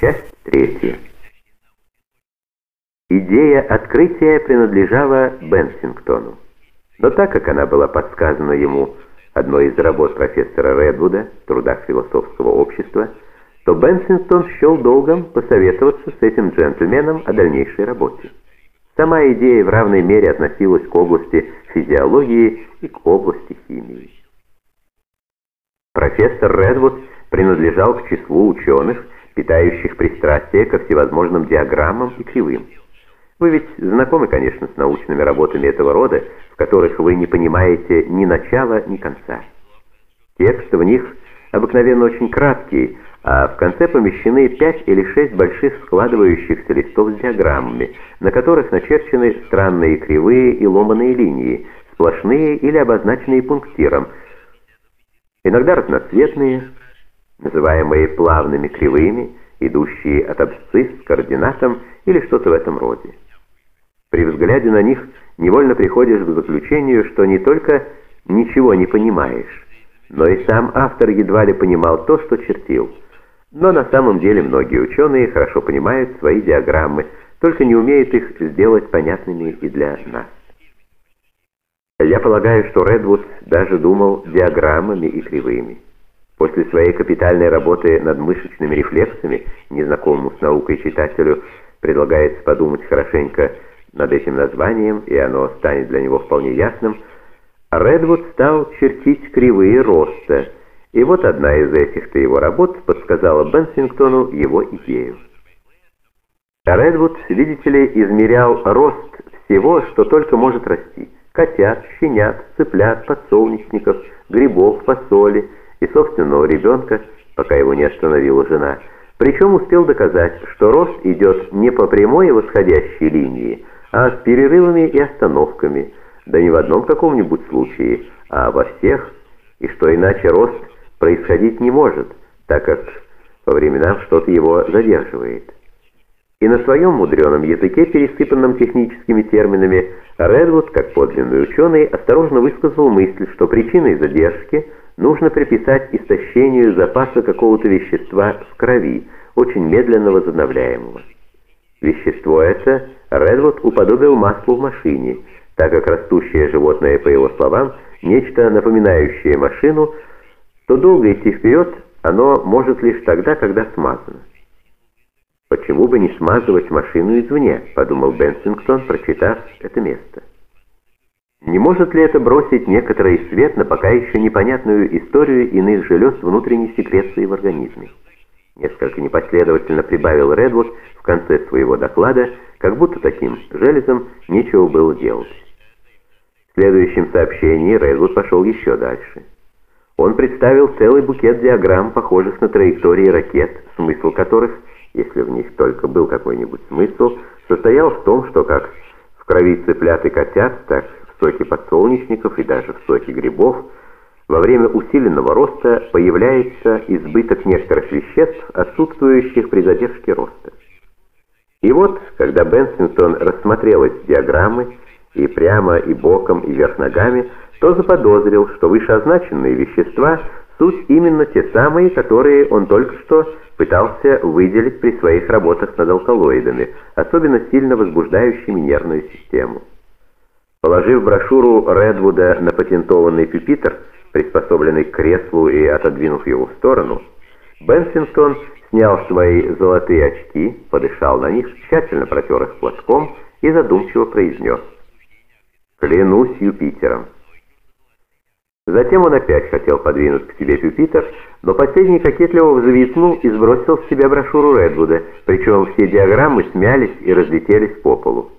Часть третья. Идея открытия принадлежала Бенсингтону. Но так как она была подсказана ему одной из работ профессора Редвуда в трудах философского общества, то Бенсингтон счел долгом посоветоваться с этим джентльменом о дальнейшей работе. Сама идея в равной мере относилась к области физиологии и к области химии. Профессор Редвуд принадлежал к числу ученых, питающих пристрастие ко всевозможным диаграммам и кривым. Вы ведь знакомы, конечно, с научными работами этого рода, в которых вы не понимаете ни начала, ни конца. Текст в них обыкновенно очень краткий, а в конце помещены пять или шесть больших складывающихся листов с диаграммами, на которых начерчены странные кривые и ломаные линии, сплошные или обозначенные пунктиром, иногда разноцветные, называемые плавными кривыми, идущие от абсцисс к координатам или что-то в этом роде. При взгляде на них невольно приходишь к заключению, что не только ничего не понимаешь, но и сам автор едва ли понимал то, что чертил. Но на самом деле многие ученые хорошо понимают свои диаграммы, только не умеют их сделать понятными и для нас. Я полагаю, что Редвуд даже думал диаграммами и кривыми. После своей капитальной работы над мышечными рефлексами, незнакомому с наукой читателю, предлагается подумать хорошенько над этим названием, и оно станет для него вполне ясным, Редвуд стал чертить кривые роста, и вот одна из этих-то его работ подсказала Бенсингтону его идею. Редвуд, видите ли, измерял рост всего, что только может расти. Котят, щенят, цыплят, подсолнечников, грибов, фасоли – и собственного ребенка, пока его не остановила жена. Причем успел доказать, что рост идет не по прямой и восходящей линии, а с перерывами и остановками, да не в одном каком-нибудь случае, а во всех, и что иначе рост происходить не может, так как по временам что-то его задерживает. И на своем мудреном языке, пересыпанном техническими терминами, Редвуд, как подлинный ученый, осторожно высказал мысль, что причиной задержки – нужно приписать истощению запаса какого-то вещества в крови, очень медленно возобновляемого. Вещество это Редвуд уподобил маслу в машине, так как растущее животное, по его словам, нечто напоминающее машину, то долго идти вперед оно может лишь тогда, когда смазано. «Почему бы не смазывать машину извне?» – подумал Бенсингтон, прочитав это место. Не может ли это бросить некоторый свет на пока еще непонятную историю иных желез внутренней секреции в организме? Несколько непоследовательно прибавил Редвуд в конце своего доклада, как будто таким железом нечего было делать. В следующем сообщении Редвуд пошел еще дальше. Он представил целый букет диаграмм, похожих на траектории ракет, смысл которых, если в них только был какой-нибудь смысл, состоял в том, что как в крови цыплят и котят, так соки подсолнечников и даже в соке грибов, во время усиленного роста появляется избыток некоторых веществ, отсутствующих при задержке роста. И вот, когда Бенсингтон рассмотрел эти диаграммы, и прямо, и боком, и вверх ногами, то заподозрил, что вышеозначенные вещества – суть именно те самые, которые он только что пытался выделить при своих работах над алкалоидами, особенно сильно возбуждающими нервную систему. Положив брошюру Редвуда на патентованный пюпитр, приспособленный к креслу и отодвинув его в сторону, Бенсингтон снял свои золотые очки, подышал на них, тщательно протер их платком и задумчиво произнес «Клянусь Юпитером». Затем он опять хотел подвинуть к себе пюпитр, но последний кокетливо взвизгнул и сбросил с себя брошюру Редвуда, причем все диаграммы смялись и разлетелись по полу.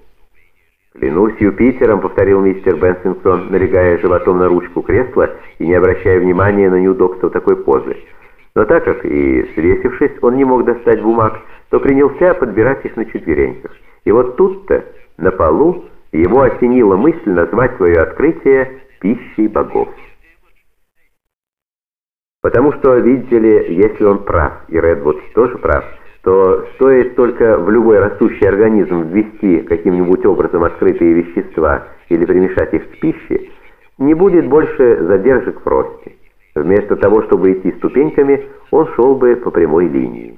«Клянусь Юпитером», — повторил мистер Бенсингтон, налегая животом на ручку кресла и не обращая внимания на неудобство такой позы. Но так как и свесившись, он не мог достать бумаг, то принялся подбирать их на четвереньках. И вот тут-то, на полу, его осенила мысль назвать свое открытие «пищей богов». Потому что, видите ли, если он прав, и Редвуд тоже прав, то стоит только в любой растущий организм ввести каким-нибудь образом открытые вещества или примешать их к пище, не будет больше задержек в росте. Вместо того, чтобы идти ступеньками, он шел бы по прямой линии.